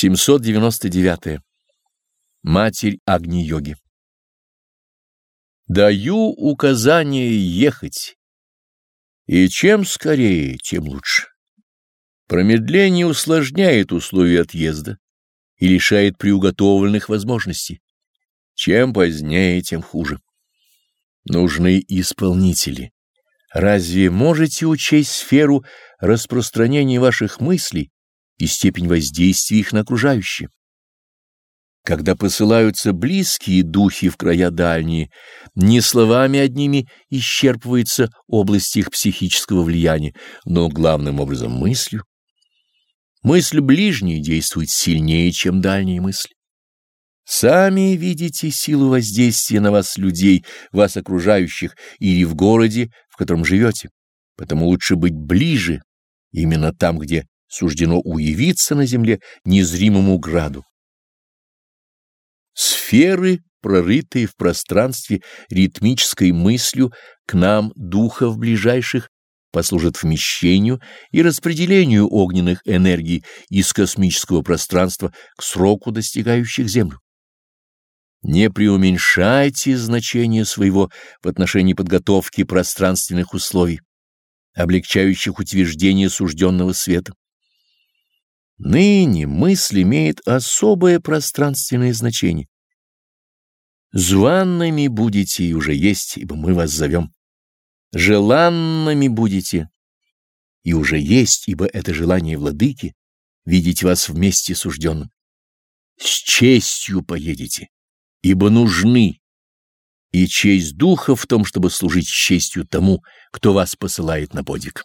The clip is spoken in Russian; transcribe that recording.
799. Матерь Агни-йоги Даю указание ехать, и чем скорее, тем лучше. Промедление усложняет условия отъезда и лишает приуготовленных возможностей. Чем позднее, тем хуже. Нужны исполнители. Разве можете учесть сферу распространения ваших мыслей и степень воздействия их на окружающие. Когда посылаются близкие духи в края дальние, не словами одними исчерпывается область их психического влияния, но главным образом мыслью. Мысль ближняя действует сильнее, чем дальние мысли. Сами видите силу воздействия на вас людей, вас окружающих, или в городе, в котором живете. Потому лучше быть ближе, именно там, где суждено уявиться на земле незримому граду. Сферы, прорытые в пространстве ритмической мыслью, к нам, духов ближайших, послужат вмещению и распределению огненных энергий из космического пространства к сроку достигающих Землю. Не преуменьшайте значение своего в отношении подготовки пространственных условий, облегчающих утверждение сужденного света. Ныне мысль имеет особое пространственное значение. Званными будете и уже есть, ибо мы вас зовем. Желанными будете и уже есть, ибо это желание владыки видеть вас вместе сужденным. С честью поедете, ибо нужны, и честь духа в том, чтобы служить честью тому, кто вас посылает на подвиг.